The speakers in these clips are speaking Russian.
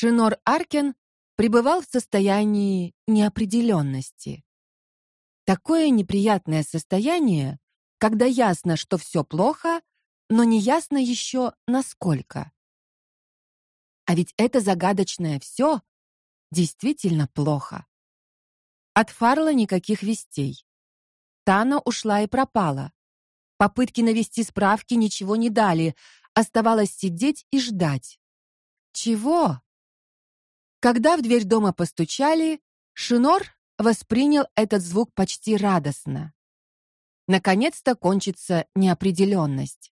Шинор Аркен пребывал в состоянии неопределенности. Такое неприятное состояние, когда ясно, что все плохо, но не ясно еще насколько. А ведь это загадочное все действительно плохо. От Фарла никаких вестей. Тана ушла и пропала. Попытки навести справки ничего не дали, оставалось сидеть и ждать. Чего? Когда в дверь дома постучали, Шинор воспринял этот звук почти радостно. Наконец-то кончится неопределенность.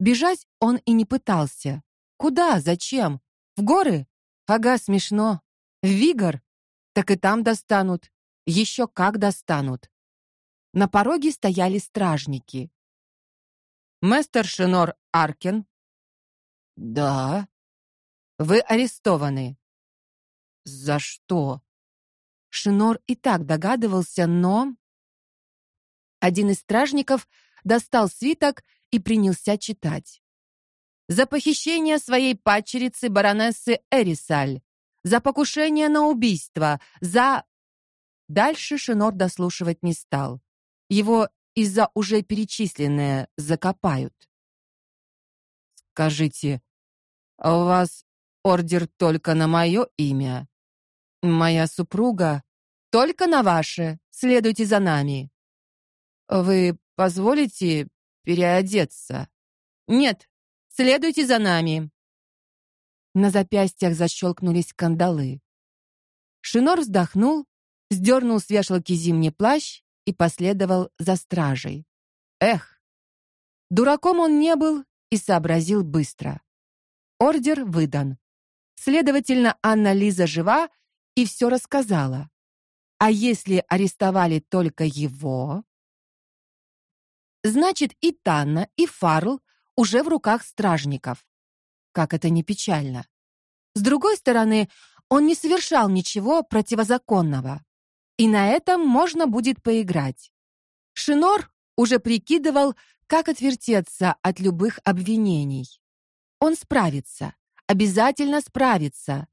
Бежать он и не пытался. Куда? Зачем? В горы? Ага, смешно. В Вигор? Так и там достанут. Еще как достанут. На пороге стояли стражники. Мастер Шинор Аркен. Да. Вы арестованы. За что? Шинор и так догадывался, но один из стражников достал свиток и принялся читать. За похищение своей падчерицы баронессы Эрисаль, за покушение на убийство, за Дальше Шинор дослушивать не стал. Его из-за уже перечисленное закопают. Скажите, а у вас ордер только на мое имя? Моя супруга только на ваше. Следуйте за нами. Вы позволите переодеться? Нет, следуйте за нами. На запястьях защелкнулись кандалы. Шинор вздохнул, сдернул с вешалки зимний плащ и последовал за стражей. Эх. Дураком он не был и сообразил быстро. Ордер выдан. Следовательно, Анна Лиза жива и все рассказала. А если арестовали только его? Значит, и Танна, и Фарл уже в руках стражников. Как это не печально. С другой стороны, он не совершал ничего противозаконного. И на этом можно будет поиграть. Шинор уже прикидывал, как отвертеться от любых обвинений. Он справится, обязательно справится.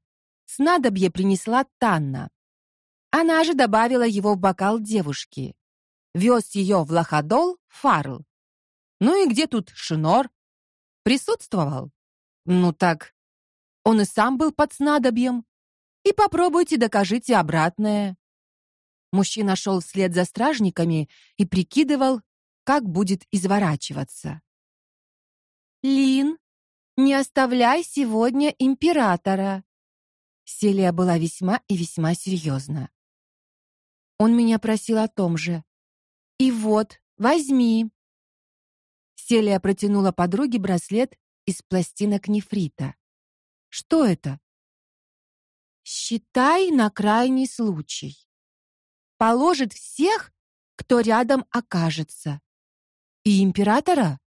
Снадобье принесла Танна. Она же добавила его в бокал девушки. Вез ее в Лоходол Фарл. Ну и где тут Шинор? Присутствовал? Ну так, он и сам был под снадобьем. И попробуйте докажите обратное. Мужчина шел вслед за стражниками и прикидывал, как будет изворачиваться. Лин, не оставляй сегодня императора, Селия была весьма и весьма серьезна. Он меня просил о том же. И вот, возьми. Селия протянула подруге браслет из пластинок нефрита. Что это? Считай на крайний случай. Положит всех, кто рядом окажется. И императора.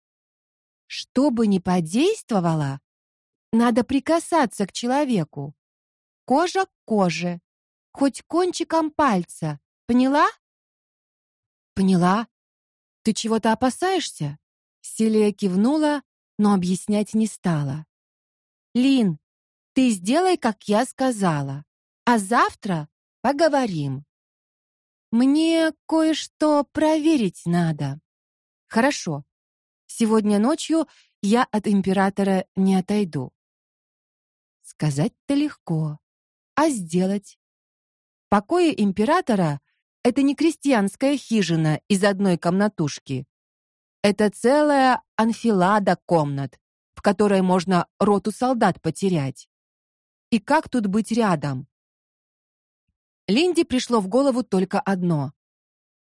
Чтобы не подействовало, надо прикасаться к человеку кожа к коже, хоть кончиком пальца. Поняла? Поняла. Ты чего-то опасаешься? Селия кивнула, но объяснять не стала. Лин, ты сделай, как я сказала, а завтра поговорим. Мне кое-что проверить надо. Хорошо. Сегодня ночью я от императора не отойду. Сказать-то легко а сделать. Покои императора это не крестьянская хижина из одной комнатушки. Это целая анфилада комнат, в которой можно роту солдат потерять. И как тут быть рядом? Линде пришло в голову только одно.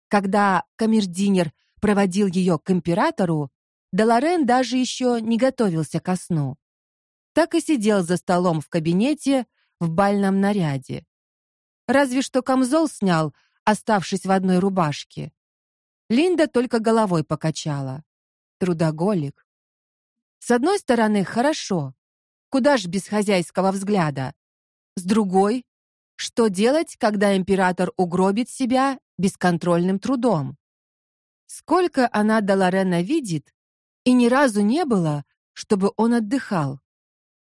Когда камердинер проводил ее к императору, Даларен даже еще не готовился ко сну. Так и сидел за столом в кабинете, в бальном наряде. Разве что камзол снял, оставшись в одной рубашке. Линда только головой покачала. Трудоголик. С одной стороны, хорошо. Куда ж без хозяйского взгляда? С другой, что делать, когда император угробит себя бесконтрольным трудом? Сколько она до Лорена видит, и ни разу не было, чтобы он отдыхал.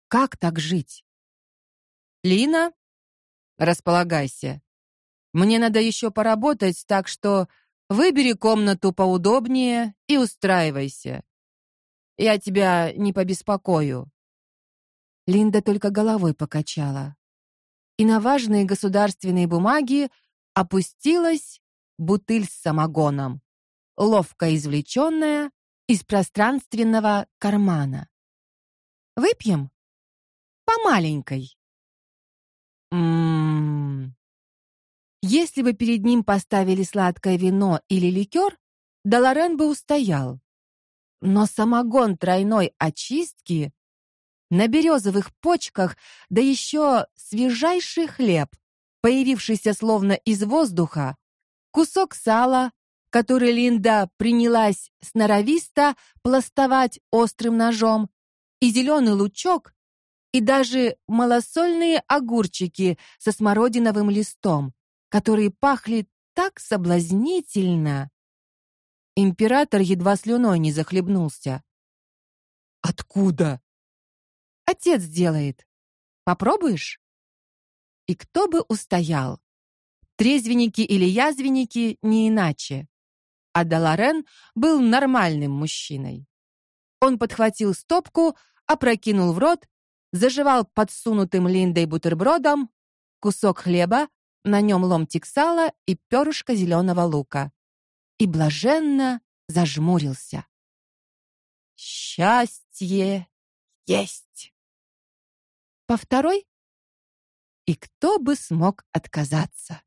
Как так жить? Лина, располагайся. Мне надо еще поработать, так что выбери комнату поудобнее и устраивайся. Я тебя не побеспокою. Линда только головой покачала. И на важные государственные бумаги опустилась бутыль с самогоном, ловко извлеченная из пространственного кармана. Выпьем по маленькой. Мм. Если бы перед ним поставили сладкое вино или ликер, Даларен бы устоял. Но самогон тройной очистки на березовых почках, да еще свежайший хлеб, появившийся словно из воздуха, кусок сала, который Линда принялась сноровисто пластовать острым ножом, и зеленый лучок, и даже малосольные огурчики со смородиновым листом, которые пахли так соблазнительно. Император едва слюной не захлебнулся. Откуда? Отец делает. Попробуешь? И кто бы устоял? Трезвенники или язвенники не иначе. А Даларен был нормальным мужчиной. Он подхватил стопку, опрокинул в рот, заживал подсунутым Линдой бутербродом кусок хлеба, на нем ломтик сала и перышко зеленого лука. И блаженно зажмурился. Счастье есть. По второй? И кто бы смог отказаться?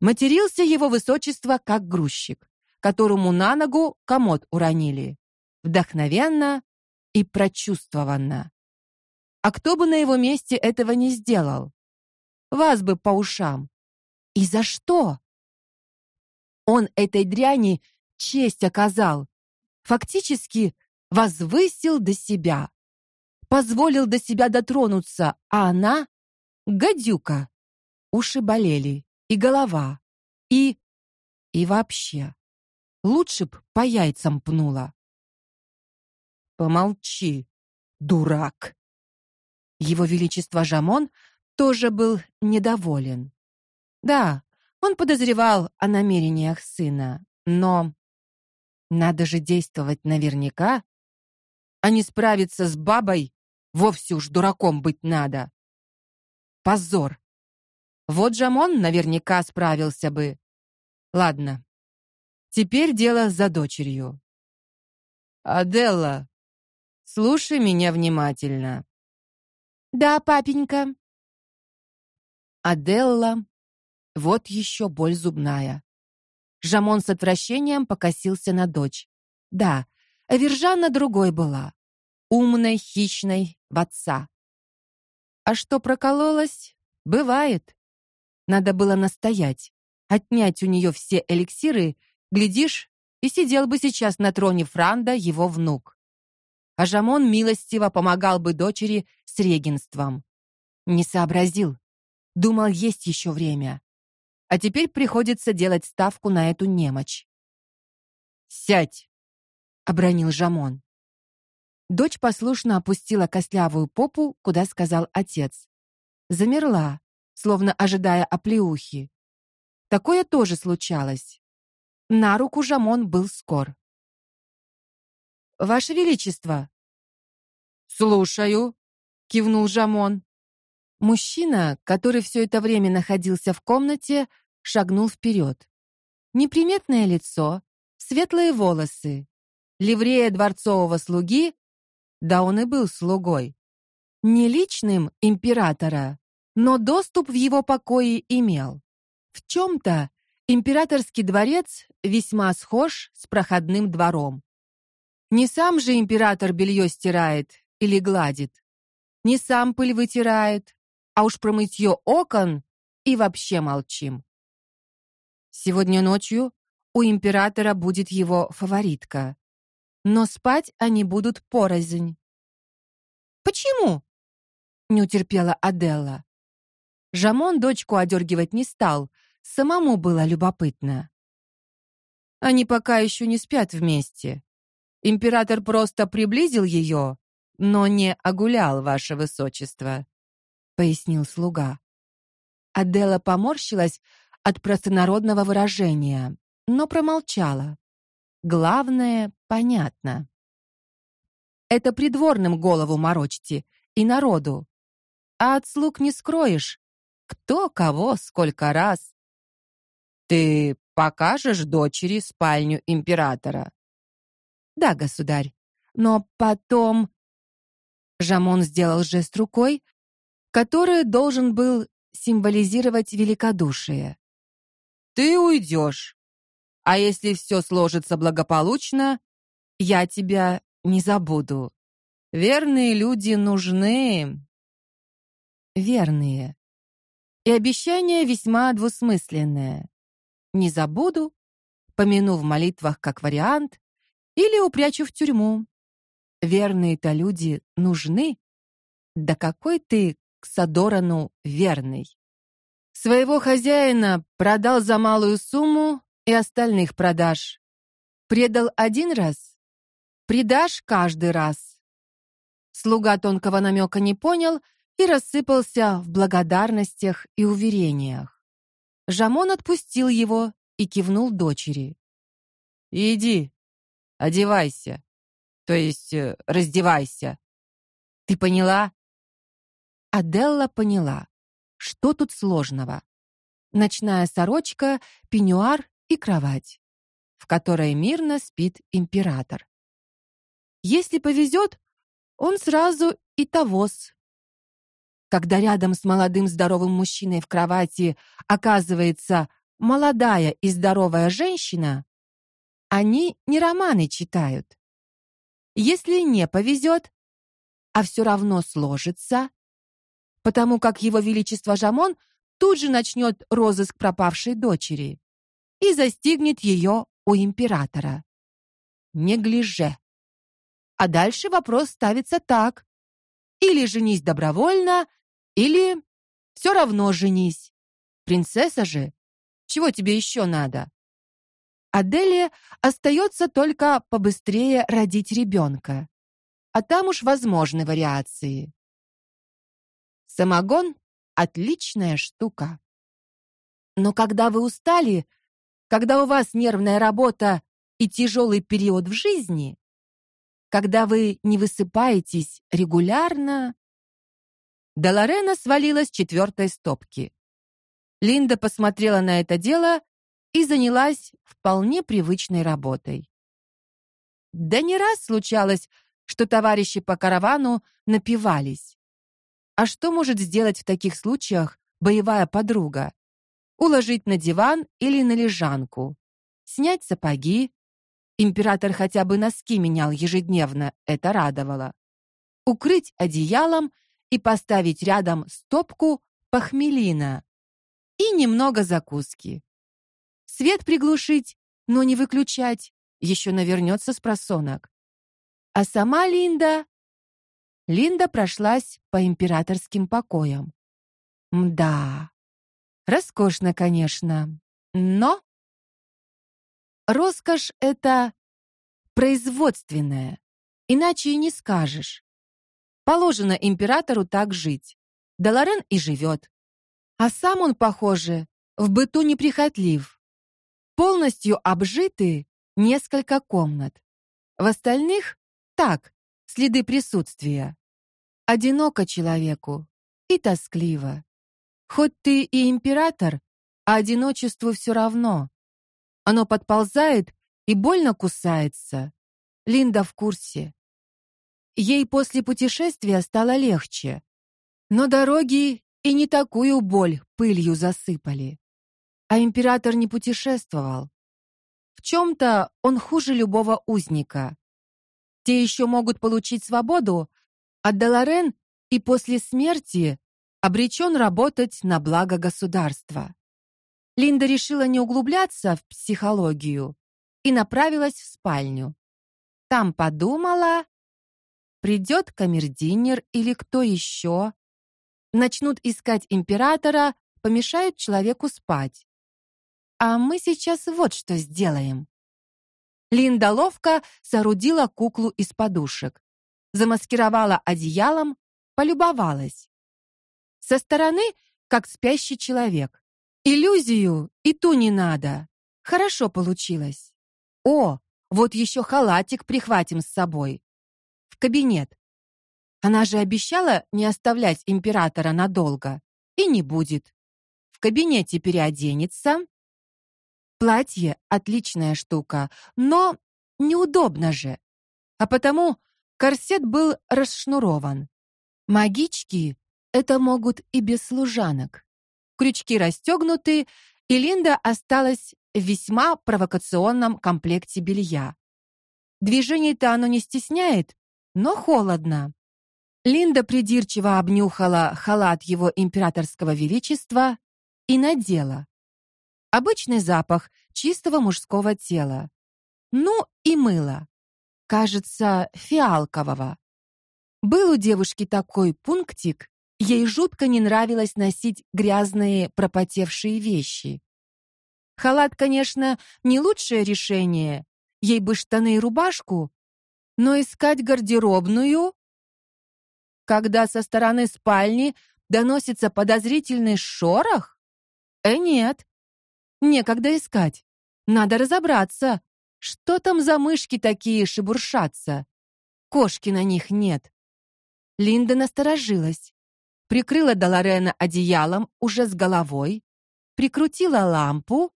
Матерился его высочество как грузчик, которому на ногу комод уронили. Вдохновенно и прочувствованно. А кто бы на его месте этого не сделал? Вас бы по ушам. И за что? Он этой дряни честь оказал, фактически возвысил до себя, позволил до себя дотронуться, а она гадюка. Уши болели, и голова, и и вообще. Лучше б по яйцам пнула. Помолчи, дурак. Его величество Жамон тоже был недоволен. Да, он подозревал о намерениях сына, но надо же действовать наверняка, а не справиться с бабой, вовсе уж дураком быть надо. Позор. Вот Жамон наверняка справился бы. Ладно. Теперь дело за дочерью. Аделла, Слушай меня внимательно. Да, папенька. Аделла. Вот еще боль зубная. Жамон с отвращением покосился на дочь. Да, Вержанна другой была. Умной, хищной, в отца. А что прокололась? Бывает. Надо было настоять, отнять у нее все эликсиры, глядишь, и сидел бы сейчас на троне Франда его внук а Жамон милостиво помогал бы дочери с регенством. Не сообразил. Думал, есть еще время. А теперь приходится делать ставку на эту немочь. Сядь, обронил Жамон. Дочь послушно опустила костлявую попу, куда сказал отец. Замерла, словно ожидая оплеухи. Такое тоже случалось. На руку Жамон был скор. Ваше величество, Слушаю, кивнул Жамон. Мужчина, который все это время находился в комнате, шагнул вперед. Неприметное лицо, светлые волосы, ливрея дворцового слуги, да он и был слугой. Не личным императора, но доступ в его покои имел. В чем то императорский дворец весьма схож с проходным двором. Не сам же император белье стирает или гладит. Не сам пыль вытирает, а уж про мытье окон и вообще молчим. Сегодня ночью у императора будет его фаворитка. Но спать они будут порознь. Почему? не утерпела Аделла. Жамон дочку одергивать не стал, самому было любопытно. Они пока еще не спят вместе. Император просто приблизил ее, но не огулял ваше высочество. пояснил слуга. Адела поморщилась от простонародного выражения, но промолчала. Главное понятно. Это придворным голову морочьте и народу. А от слуг не скроешь, кто кого сколько раз. Ты покажешь дочери спальню императора? Да, государь. Но потом Жамон сделал жест рукой, который должен был символизировать великодушие. Ты уйдешь. А если все сложится благополучно, я тебя не забуду. Верные люди нужны. Верные. И обещание весьма двусмысленное. Не забуду, помяну в молитвах как вариант, или упрячу в тюрьму. Верные-то люди нужны. Да какой ты к Садорану верный. Своего хозяина продал за малую сумму и остальных продашь. Предал один раз, предашь каждый раз. Слуга тонкого намека не понял и рассыпался в благодарностях и уверениях. Жамон отпустил его и кивнул дочери. Иди, одевайся. То есть, э, раздевайся. Ты поняла? Аделла поняла, что тут сложного. Ночная сорочка, пеньюар и кровать, в которой мирно спит император. Если повезет, он сразу и тавос. Когда рядом с молодым здоровым мужчиной в кровати оказывается молодая и здоровая женщина, они не романы читают. Если не повезет, а все равно сложится, потому как его величество Жамон тут же начнет розыск пропавшей дочери и застигнет ее у императора. Не гляже. А дальше вопрос ставится так: или женись добровольно, или все равно женись. Принцесса же, чего тебе еще надо? Аделе остается только побыстрее родить ребенка. А там уж возможны вариации. Самогон отличная штука. Но когда вы устали, когда у вас нервная работа и тяжелый период в жизни, когда вы не высыпаетесь регулярно, Долорена свалилась с четвертой стопки. Линда посмотрела на это дело и занялась вполне привычной работой. Да не раз случалось, что товарищи по каравану напивались. А что может сделать в таких случаях боевая подруга? Уложить на диван или на лежанку, снять сапоги. Император хотя бы носки менял ежедневно, это радовало. Укрыть одеялом и поставить рядом стопку похмелина и немного закуски. Свет приглушить, но не выключать, еще навернется с просонок. А сама Линда Линда прошлась по императорским покоям. Мда. Роскошно, конечно, но роскошь это производственная, иначе и не скажешь. Положено императору так жить. Даларен и живет. А сам он, похоже, в быту неприхотлив. Полностью обжиты несколько комнат. В остальных так, следы присутствия. Одиноко человеку и тоскливо. Хоть ты и император, а одиночеству все равно. Оно подползает и больно кусается. Линда в курсе. Ей после путешествия стало легче, но дороги и не такую боль пылью засыпали. А император не путешествовал. В чем то он хуже любого узника. Те еще могут получить свободу, а Деларен и после смерти обречен работать на благо государства. Линда решила не углубляться в психологию и направилась в спальню. Там подумала, придет камердинер или кто еще, начнут искать императора, помешают человеку спать. А мы сейчас вот что сделаем. Линда ловко соорудила куклу из подушек, замаскировала одеялом, полюбовалась. Со стороны, как спящий человек. Иллюзию и ту не надо. Хорошо получилось. О, вот еще халатик прихватим с собой. В кабинет. Она же обещала не оставлять императора надолго. И не будет. В кабинете переоденется. Платье отличная штука, но неудобно же. А потому корсет был расшнурован. Магички это могут и без служанок. Крючки расстегнуты, и Линда осталась в весьма провокационном комплекте белья. Движений-то оно не стесняет, но холодно. Линда придирчиво обнюхала халат его императорского величества и надела. Обычный запах чистого мужского тела. Ну и мыло. Кажется, фиалкового. Был у девушки такой пунктик, ей жутко не нравилось носить грязные, пропотевшие вещи. Халат, конечно, не лучшее решение. Ей бы штаны и рубашку, но искать гардеробную, когда со стороны спальни доносится подозрительный шорох? Э, нет. Некогда искать. Надо разобраться, что там за мышки такие шебуршатся. Кошки на них нет. Линда насторожилась. Прикрыла Долорена одеялом уже с головой, прикрутила лампу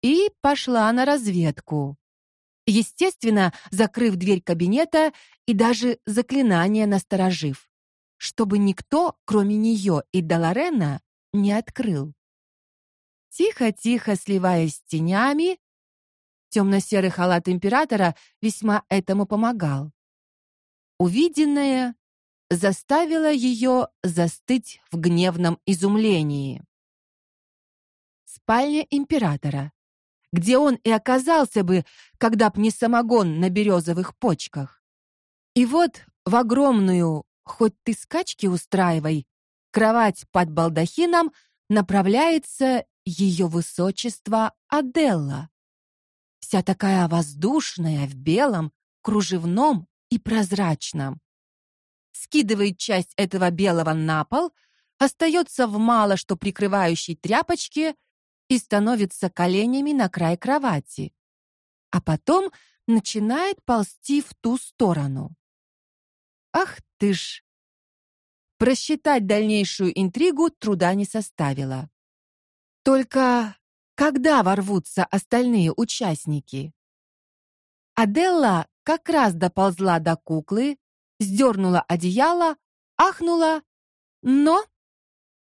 и пошла на разведку. Естественно, закрыв дверь кабинета и даже заклинание насторожив, чтобы никто, кроме нее и Долорена, не открыл. Тихо-тихо сливаясь с тенями, темно-серый халат императора весьма этому помогал. Увиденное заставило ее застыть в гневном изумлении. Спальня императора где он и оказался бы, когда б не самогон на березовых почках. И вот в огромную, хоть ты скачки устраивай, кровать под балдахином направляется ее высочество Аделла. Вся такая воздушная в белом, кружевном и прозрачном. Скидывает часть этого белого на пол, остается в мало что прикрывающей тряпочке и становится коленями на край кровати, а потом начинает ползти в ту сторону. Ах ты ж. Просчитать дальнейшую интригу труда не составило. Только когда ворвутся остальные участники? Аделла как раз доползла до куклы, сдернула одеяло, ахнула, но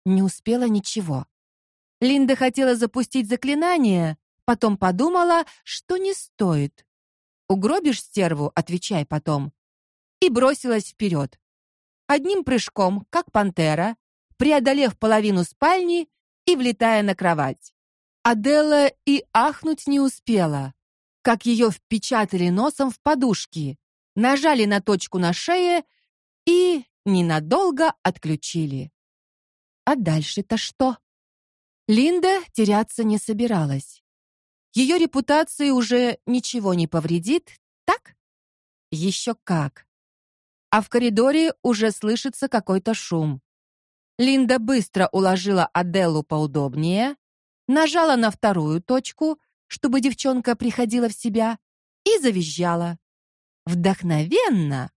не успела ничего. Линда хотела запустить заклинание, потом подумала, что не стоит. Угробишь стерву, отвечай потом. И бросилась вперед. Одним прыжком, как пантера, преодолев половину спальни и влетая на кровать. Аделла и ахнуть не успела, как ее впечатали носом в подушки, нажали на точку на шее и ненадолго отключили. А дальше-то что? Линда теряться не собиралась. Ее репутации уже ничего не повредит, так? Еще как. А в коридоре уже слышится какой-то шум. Линда быстро уложила Аделлу поудобнее, нажала на вторую точку, чтобы девчонка приходила в себя, и завизжала. Вдохновенно.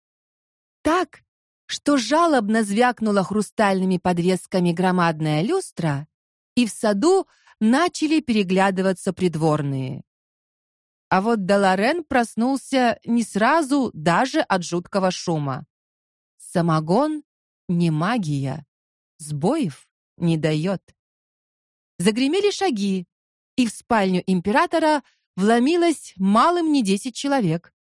Так, что жалобно звякнула хрустальными подвесками громадная люстра, и в саду начали переглядываться придворные. А вот Даларен проснулся не сразу даже от жуткого шума. Самогон не магия, сбоев не дает. Загремели шаги, и в спальню императора вломилось малым не десять человек.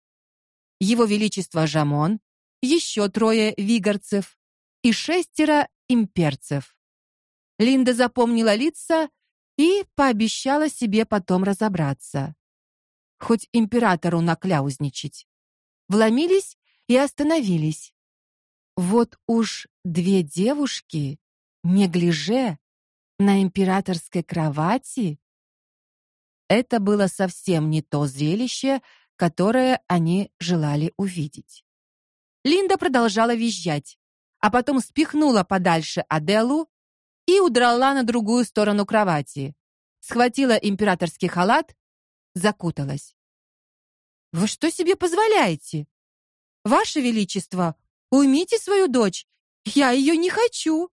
Его величество Жамон, еще трое вигарцев и шестеро имперцев. Линда запомнила лица и пообещала себе потом разобраться. Хоть императору накляузничать. Вломились и остановились. Вот уж две девушки, не гляже, на императорской кровати. Это было совсем не то зрелище, которое они желали увидеть. Линда продолжала визжать, а потом спихнула подальше Аделу, и удрала на другую сторону кровати. Схватила императорский халат, закуталась. Вы что себе позволяете? Ваше величество, уймите свою дочь. Я ее не хочу.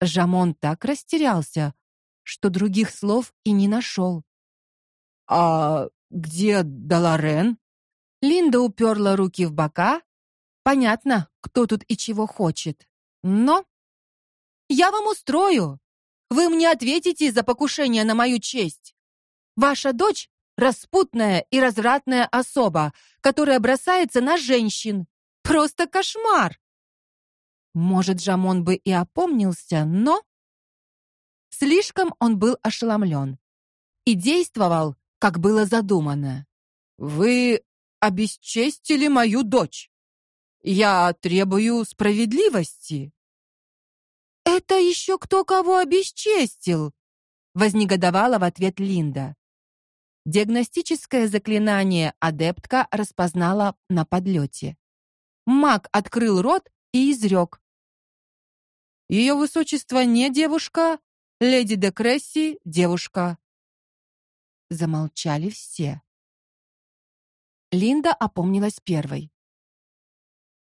Жамон так растерялся, что других слов и не нашел. А где Даларен? Линда уперла руки в бока. Понятно, кто тут и чего хочет. Но я вам устрою. Вы мне ответите за покушение на мою честь. Ваша дочь распутная и развратная особа, которая бросается на женщин. Просто кошмар. Может, Жамон бы и опомнился, но слишком он был ошеломлен и действовал, как было задумано. Вы обесчестили мою дочь. Я требую справедливости. Это еще кто кого обесчестил? вознегодовала в ответ Линда. Диагностическое заклинание адептка распознала на подлете. Маг открыл рот и изрек. Ее высочество не девушка, леди де Кресси девушка. Замолчали все. Линда опомнилась первой.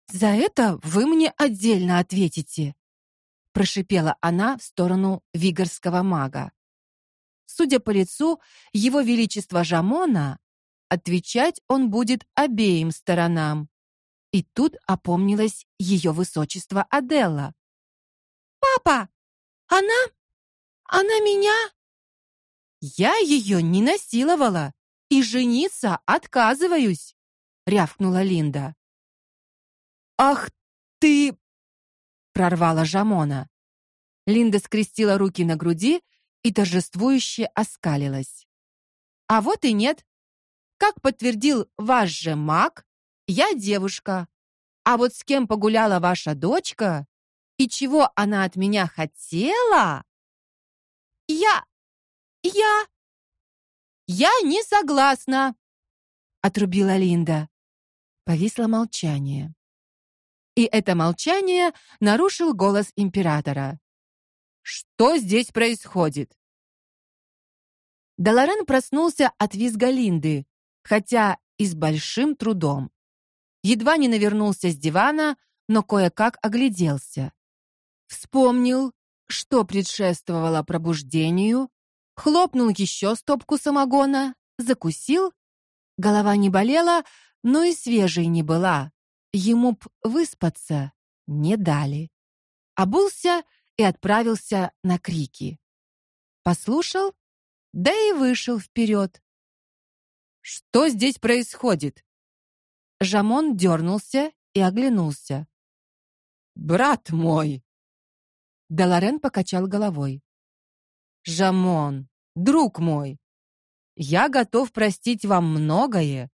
За это вы мне отдельно ответите, прошипела она в сторону вигарского мага. Судя по лицу его величества Жамона, отвечать он будет обеим сторонам. И тут опомнилось ее высочество Аделла. Папа, она она меня Я ее не насиловала и жениться отказываюсь, рявкнула Линда. Ах ты прорвала Жамона. Линда скрестила руки на груди и торжествующе оскалилась. А вот и нет. Как подтвердил ваш же маг, я девушка. А вот с кем погуляла ваша дочка и чего она от меня хотела? Я я я не согласна, отрубила Линда. Повисло молчание. И это молчание нарушил голос императора. Что здесь происходит? Даларен проснулся от визга Линды, хотя и с большим трудом. Едва не навернулся с дивана, но кое-как огляделся. Вспомнил, что предшествовало пробуждению, хлопнул еще стопку самогона, закусил. Голова не болела, но и свежей не была. Ему б выспаться не дали. Обулся и отправился на крики. Послушал, да и вышел вперед. Что здесь происходит? Жамон дернулся и оглянулся. Брат мой. Даларен покачал головой. Жамон, друг мой, я готов простить вам многое,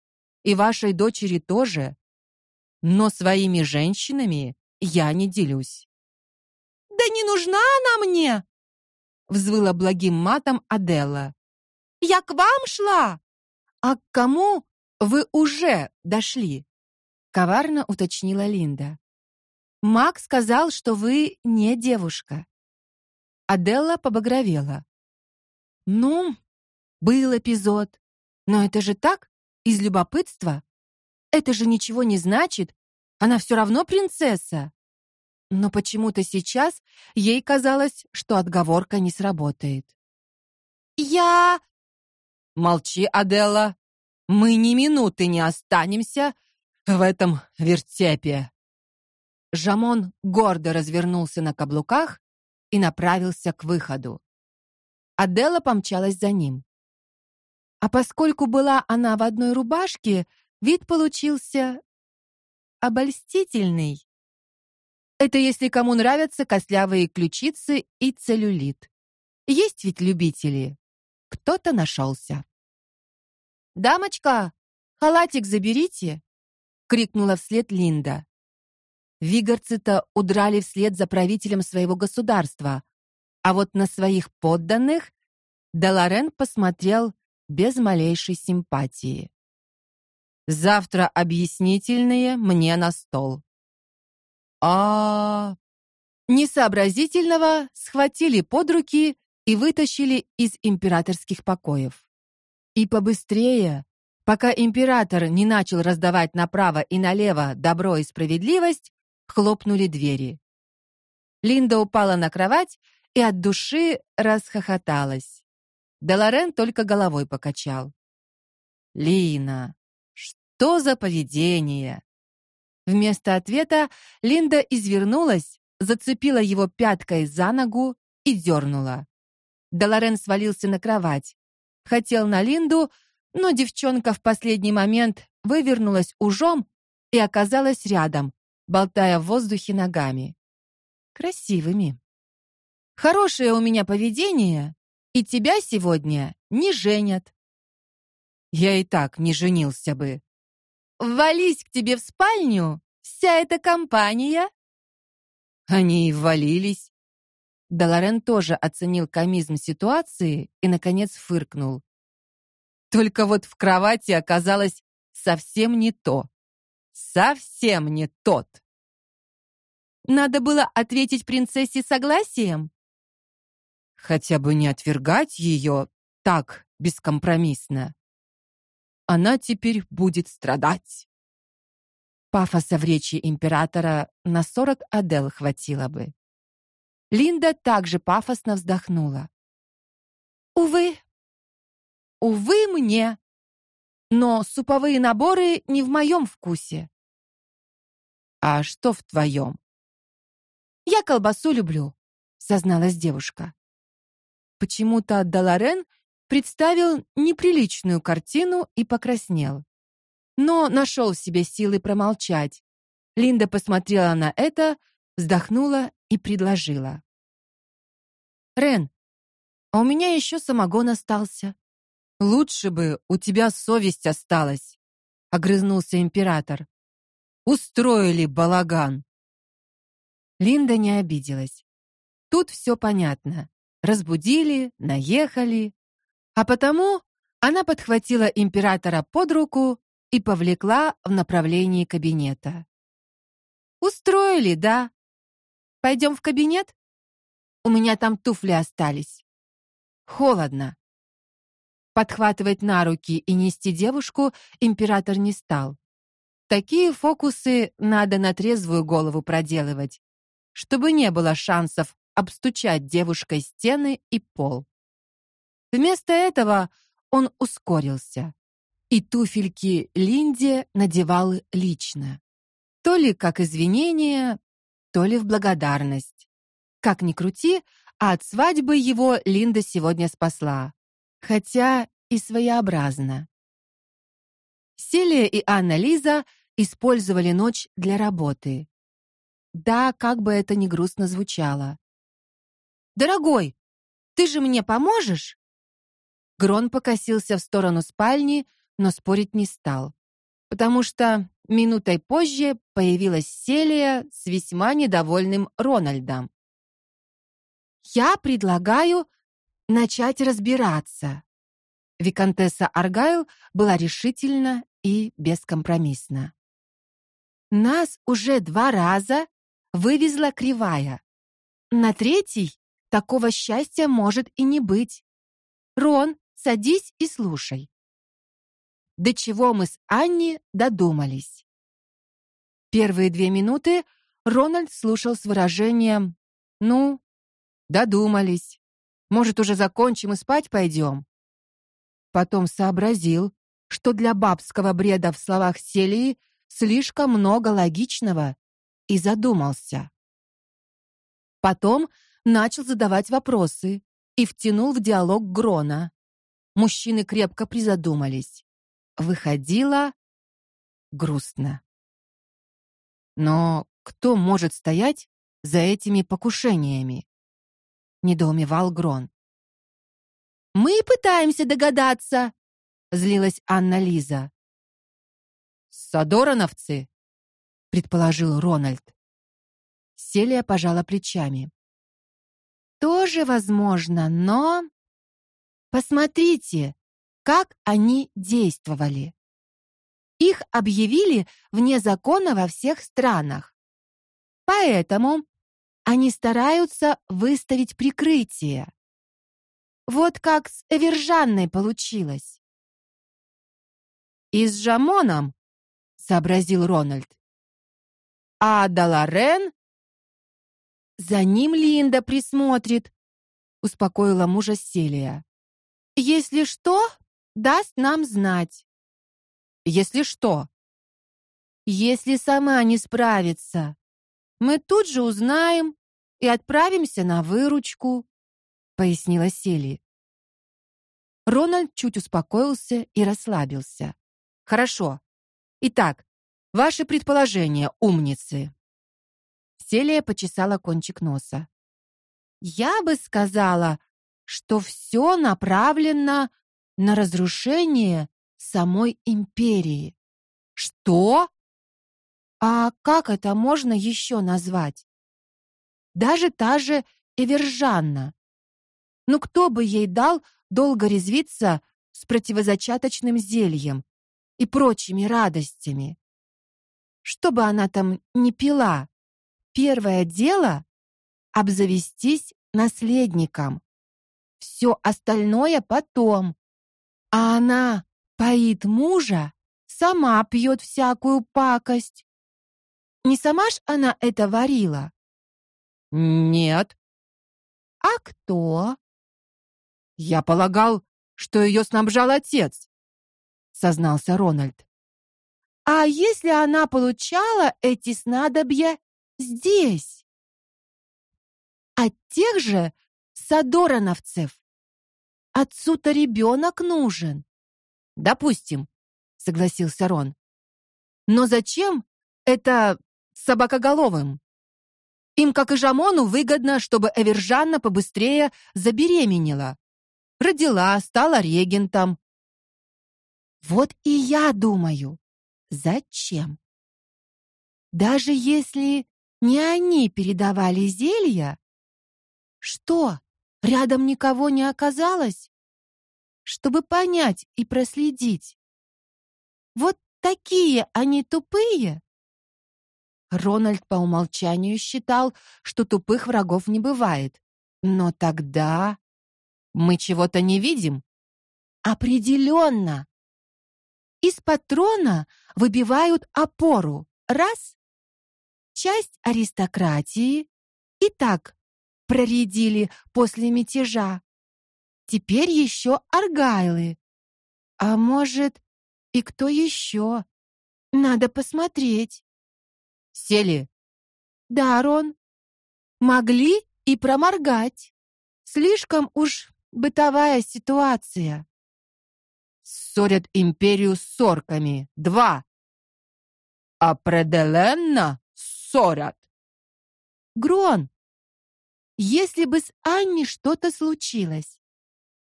и вашей дочери тоже, но своими женщинами я не делюсь. Да не нужна она мне, взвыла благим матом Аделла. Я к вам шла. А к кому вы уже дошли? коварно уточнила Линда. Мак сказал, что вы не девушка. Аделла побагровела. Ну, был эпизод. Но это же так, из любопытства. Это же ничего не значит. Она все равно принцесса. Но почему-то сейчас ей казалось, что отговорка не сработает. Я Молчи, Аделла. Мы ни минуты не останемся в этом вертепе. Жамон гордо развернулся на каблуках и направился к выходу. Аделла помчалась за ним. А поскольку была она в одной рубашке, вид получился обольстительный. Это если кому нравятся костлявые ключицы и целлюлит. Есть ведь любители. Кто-то нашелся. Дамочка, халатик заберите, крикнула вслед Линда. Вигарцы-то удрали вслед за правителем своего государства, а вот на своих подданных Даларен посмотрел без малейшей симпатии. Завтра объяснительные мне на стол. А, Несообразительного схватили под руки и вытащили из императорских покоев. И побыстрее, пока император не начал раздавать направо и налево добро и справедливость, хлопнули двери. Линда упала на кровать и от души расхохоталась. Деларен только головой покачал. Лина, что за поведение? Вместо ответа Линда извернулась, зацепила его пяткой за ногу и дернула. Деларен свалился на кровать. Хотел на Линду, но девчонка в последний момент вывернулась ужом и оказалась рядом, болтая в воздухе ногами. Красивыми. Хорошее у меня поведение, и тебя сегодня не женят. Я и так не женился бы. Вались к тебе в спальню вся эта компания. Они и ввалились. Даларен тоже оценил комизм ситуации и наконец фыркнул. Только вот в кровати оказалось совсем не то. Совсем не тот. Надо было ответить принцессе согласием. Хотя бы не отвергать ее так бескомпромиссно. Она теперь будет страдать. Пафоса в речи императора на сорок адел хватило бы. Линда также пафосно вздохнула. Увы. Увы мне. Но суповые наборы не в моем вкусе. А что в твоем? Я колбасу люблю, созналась девушка. Почему-то Даларен представил неприличную картину и покраснел. Но нашел в себе силы промолчать. Линда посмотрела на это, вздохнула и предложила: "Рен, а у меня еще самогон остался. Лучше бы у тебя совесть осталась", огрызнулся император. "Устроили балаган". Линда не обиделась. Тут все понятно. Разбудили, наехали, а потому она подхватила императора под руку и повлекла в направлении кабинета. Устроили, да? Пойдем в кабинет? У меня там туфли остались. Холодно. Подхватывать на руки и нести девушку император не стал. Такие фокусы надо на трезвую голову проделывать, чтобы не было шансов обстучать девушкой стены и пол. Вместо этого он ускорился и туфельки Линде надевал лично. То ли как извинение, то ли в благодарность. Как ни крути, а от свадьбы его Линда сегодня спасла, хотя и своеобразно. Селия и Анна Лиза использовали ночь для работы. Да, как бы это ни грустно звучало. Дорогой, ты же мне поможешь? Грон покосился в сторону спальни, но спорить не стал, потому что минутой позже появилась Селия с весьма недовольным Рональдом. Я предлагаю начать разбираться. Виконтесса Аргайл была решительна и бескомпромиссна. Нас уже два раза вывезла кривая. На третий Такого счастья может и не быть. Рон, садись и слушай. До чего мы с Анни додумались. Первые две минуты Рональд слушал с выражением: "Ну, додумались. Может, уже закончим и спать пойдем?» Потом сообразил, что для бабского бреда в словах Селии слишком много логичного, и задумался. Потом начал задавать вопросы и втянул в диалог Грона. Мужчины крепко призадумались. Выходило грустно. Но кто может стоять за этими покушениями? Недоумевал Грон. Мы пытаемся догадаться, злилась Анна Лиза. Садороновцы, предположил Рональд. Селия пожала плечами. Тоже возможно, но посмотрите, как они действовали. Их объявили вне закона во всех странах. Поэтому они стараются выставить прикрытие. Вот как с Эвержанной получилось. И с Жамоном, сообразил Рональд. А Даларен? За ним Линда присмотрит, успокоила мужа Селия. Если что, даст нам знать. Если что? Если сама не справится, мы тут же узнаем и отправимся на выручку, пояснила Сели. Рональд чуть успокоился и расслабился. Хорошо. Итак, ваши предположения, умницы. Селия почесала кончик носа. Я бы сказала, что все направлено на разрушение самой империи. Что? А как это можно еще назвать? Даже та же Эвержанна. Ну кто бы ей дал долго резвиться с противозачаточным зельем и прочими радостями? Что бы она там не пила, первое дело обзавестись наследником. Все остальное потом. А она поит мужа, сама пьет всякую пакость. Не сама ж она это варила? Нет. А кто? Я полагал, что ее снабжал отец, сознался Рональд. А если она получала эти снадобья здесь? От тех же садорановцев. Отцу-то ребенок нужен. Допустим, согласился Рон. Но зачем это собакоголовым? Им, как и Жамону, выгодно, чтобы Эвержанна побыстрее забеременела. Родила, стала регентом. Вот и я думаю, зачем? Даже если не они передавали зелья, что, рядом никого не оказалось? Чтобы понять и проследить. Вот такие они тупые. Рональд по умолчанию считал, что тупых врагов не бывает. Но тогда мы чего-то не видим. Определенно. Из патрона выбивают опору. Раз. Часть аристократии и так проредили после мятежа. Теперь еще аргайлы. А может, и кто еще? Надо посмотреть. Сели. Да, Рон. Могли и проморгать. Слишком уж бытовая ситуация. Ссорят империю с сорками. Два. Определенно ссорят. Грон, если бы с Анни что-то случилось,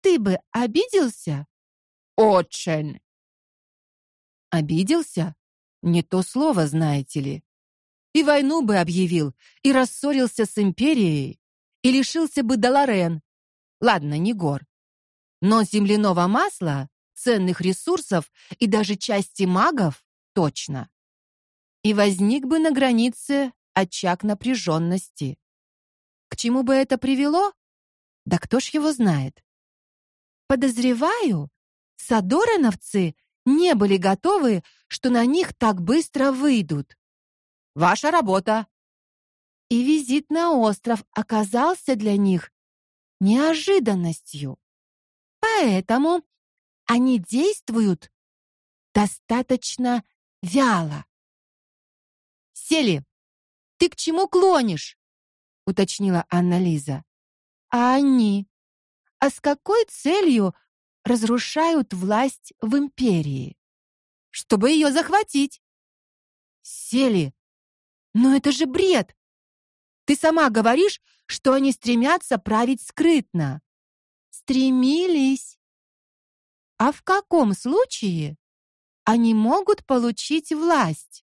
ты бы обиделся? Очень. Обиделся? Не то слово, знаете ли. И войну бы объявил, и рассорился с империей, и лишился бы Даларен. Ладно, не гор. Но земляного масла, ценных ресурсов и даже части магов точно. И возник бы на границе очаг напряженности. К чему бы это привело? Да кто ж его знает. Подозреваю, садореновцы не были готовы, что на них так быстро выйдут. Ваша работа. И визит на остров оказался для них неожиданностью. Поэтому они действуют достаточно вяло. Сели. Ты к чему клонишь? уточнила Анна-Лиза. А они? А с какой целью разрушают власть в империи? Чтобы ее захватить. Сели. Но это же бред. Ты сама говоришь, что они стремятся править скрытно. Стремились. А в каком случае они могут получить власть?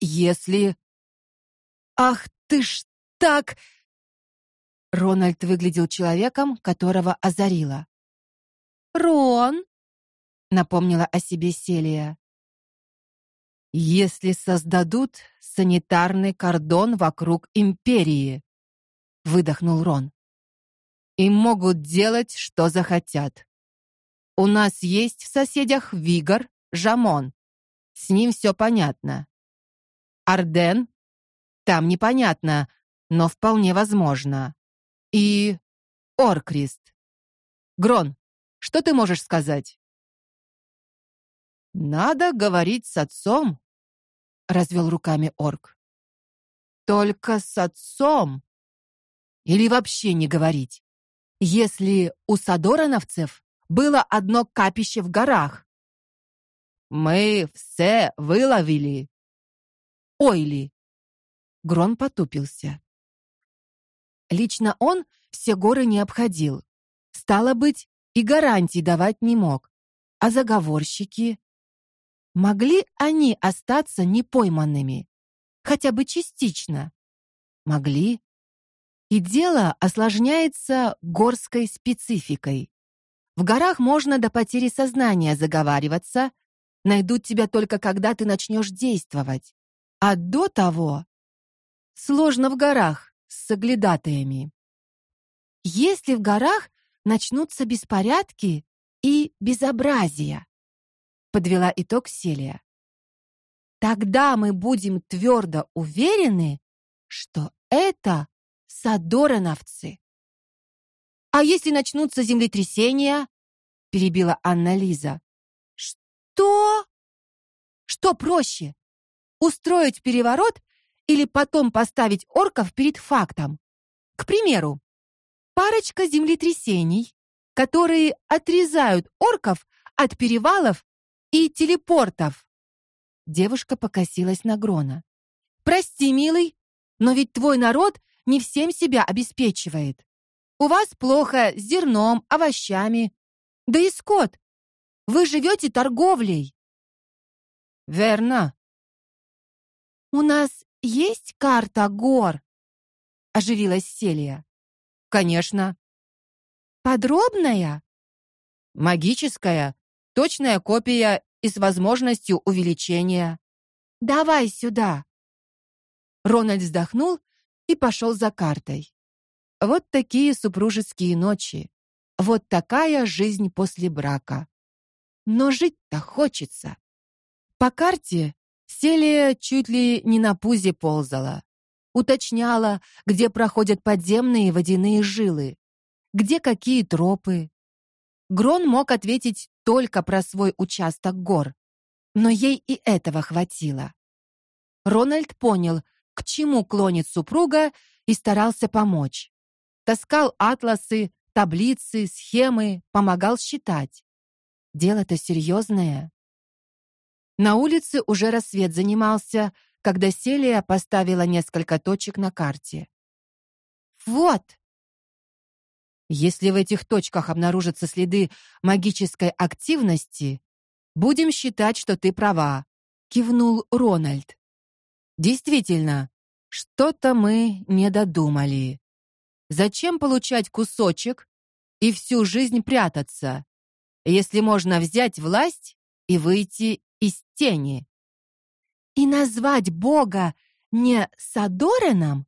Если Ах ты ж так Рональд выглядел человеком, которого озарило. Рон, напомнила о себе Селия. Если создадут санитарный кордон вокруг империи, выдохнул Рон. И могут делать, что захотят. У нас есть в соседях Вигор, Жамон. С ним все понятно. Арден? Там непонятно, но вполне возможно. И Оркрист. Грон, что ты можешь сказать? Надо говорить с отцом, развел руками орк. Только с отцом. Или вообще не говорить. Если у садорановцев было одно капище в горах. Мы все выловили. Ойли. Грон потупился. Лично он все горы не обходил. Стало быть, и гарантий давать не мог. А заговорщики могли они остаться непойманными, хотя бы частично. Могли. И дело осложняется горской спецификой. В горах можно до потери сознания заговариваться, найдут тебя только когда ты начнешь действовать. А до того сложно в горах с соглядатаями. Если в горах начнутся беспорядки и безобразия, подвела итог Селия. Тогда мы будем твердо уверены, что это садорановцы. А если начнутся землетрясения? перебила Анна Лиза. Что? Что проще? Устроить переворот или потом поставить орков перед фактом? К примеру, парочка землетрясений, которые отрезают орков от перевалов и телепортов. Девушка покосилась на Грона. Прости, милый, но ведь твой народ не всем себя обеспечивает. У вас плохо с зерном, овощами, да и скот. Вы живете торговлей. Верно. У нас есть карта гор, оживилась Селия. Конечно. Подробная? Магическая, точная копия и с возможностью увеличения. Давай сюда. Рональд вздохнул и пошел за картой. Вот такие супружеские ночи. Вот такая жизнь после брака. Но жить-то хочется. По карте Селия чуть ли не на пузе ползала. Уточняла, где проходят подземные водяные жилы, где какие тропы. Грон мог ответить только про свой участок гор, но ей и этого хватило. Рональд понял, к чему клонит супруга и старался помочь. Таскал атласы, таблицы, схемы, помогал считать. Дело-то серьезное. На улице уже рассвет занимался, когда Селия поставила несколько точек на карте. Вот. Если в этих точках обнаружатся следы магической активности, будем считать, что ты права, кивнул Рональд. Действительно, что-то мы не додумали. Зачем получать кусочек и всю жизнь прятаться, если можно взять власть и выйти из тени? И назвать Бога не Садореном,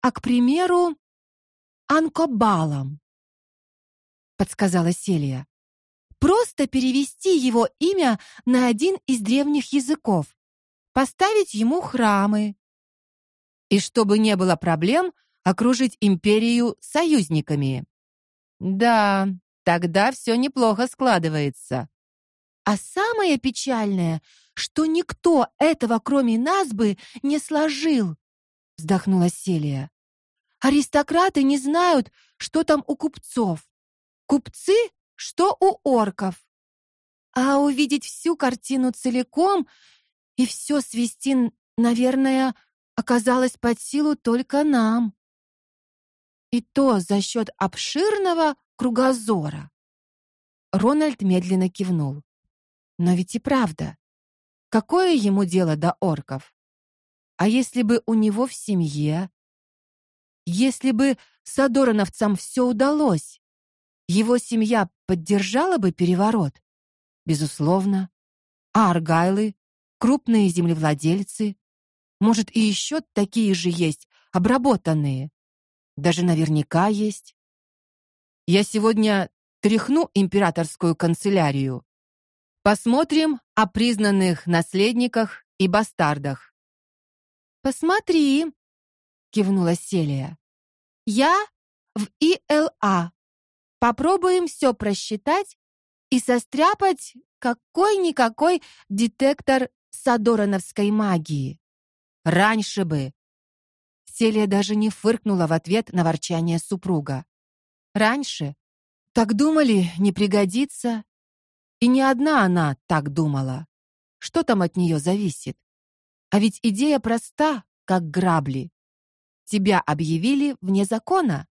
а, к примеру, Анкобалом, подсказала Селия. Просто перевести его имя на один из древних языков, поставить ему храмы. И чтобы не было проблем, окружить империю союзниками. Да, тогда все неплохо складывается. А самое печальное, что никто этого, кроме нас бы, не сложил, вздохнула Селия. Аристократы не знают, что там у купцов. Купцы, что у орков. А увидеть всю картину целиком и все свести, наверное, оказалось под силу только нам. И то за счет обширного кругозора. Рональд медленно кивнул. Но ведь и правда. Какое ему дело до орков? А если бы у него в семье, если бы Садорановцам все удалось, его семья поддержала бы переворот? Безусловно. А Аргайлы, крупные землевладельцы. Может, и еще такие же есть, обработанные. Даже наверняка есть. Я сегодня тряхну императорскую канцелярию. Посмотрим о признанных наследниках и бастардах. Посмотри, кивнула Селия. Я в ИЛА. Попробуем все просчитать и состряпать какой-никакой детектор садороновской магии. Раньше бы. Селия даже не фыркнула в ответ на ворчание супруга. Раньше так думали, не пригодится. И не одна она так думала. Что там от нее зависит? А ведь идея проста, как грабли. Тебя объявили вне закона.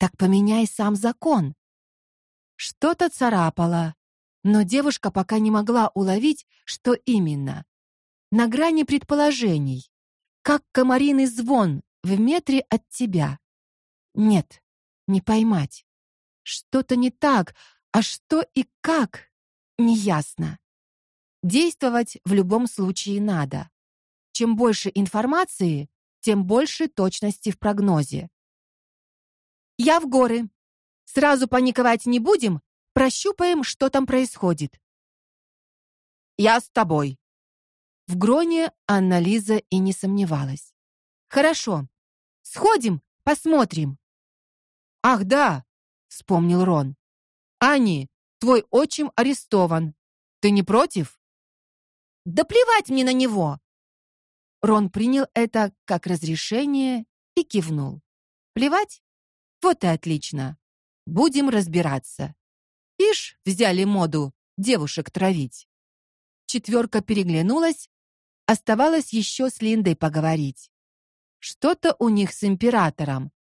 Так поменяй сам закон. Что-то царапало, но девушка пока не могла уловить, что именно. На грани предположений, как комариный звон в метре от тебя. Нет, не поймать. Что-то не так, а что и как неясно. Действовать в любом случае надо. Чем больше информации, тем больше точности в прогнозе. Я в горы. Сразу паниковать не будем, прощупаем, что там происходит. Я с тобой. В Гроне Анна-Лиза и не сомневалась. Хорошо. Сходим, посмотрим. Ах, да, вспомнил Рон. Ани, твой отчим арестован. Ты не против? Да плевать мне на него. Рон принял это как разрешение и кивнул. Плевать? Вот и отлично. Будем разбираться. Ишь, взяли моду девушек травить. Четверка переглянулась, оставалось еще с Линдой поговорить. Что-то у них с императором.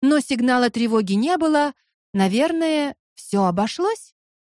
Но сигнала тревоги не было, наверное, все обошлось.